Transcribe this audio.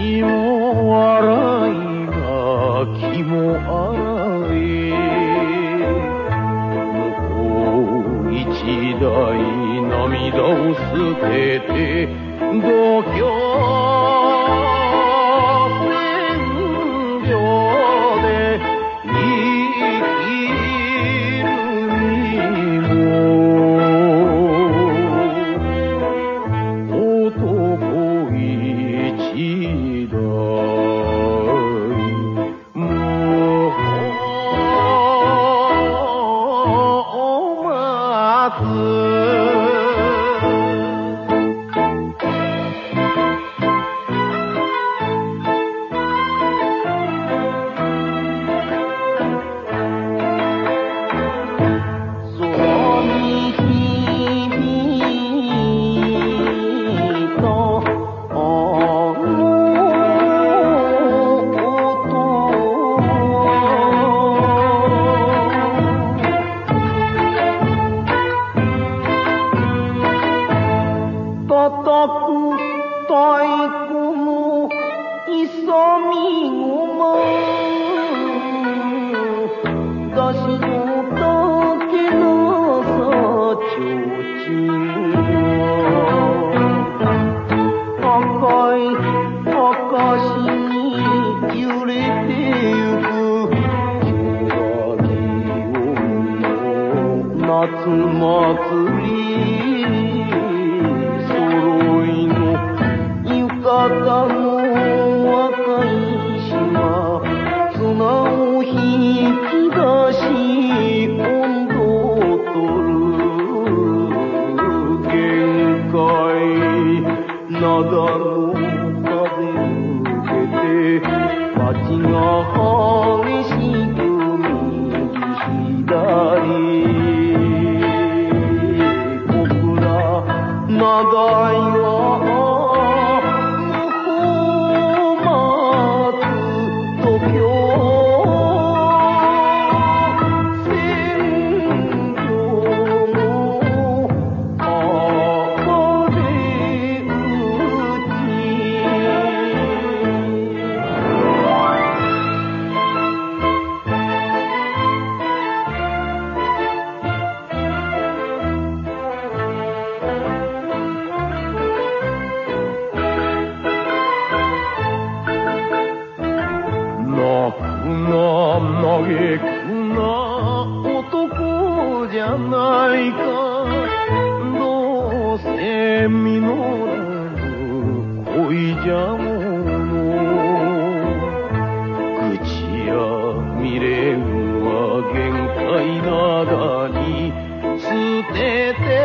髪も笑いが気も洗い向う一代涙を捨てて度胸。祭り揃いの浴衣の赤い島綱を引き出し温度を取る。限界灘の風受けて街がないか。どうせ実らぬ恋じゃもの。口や未練は限界なだに。捨てて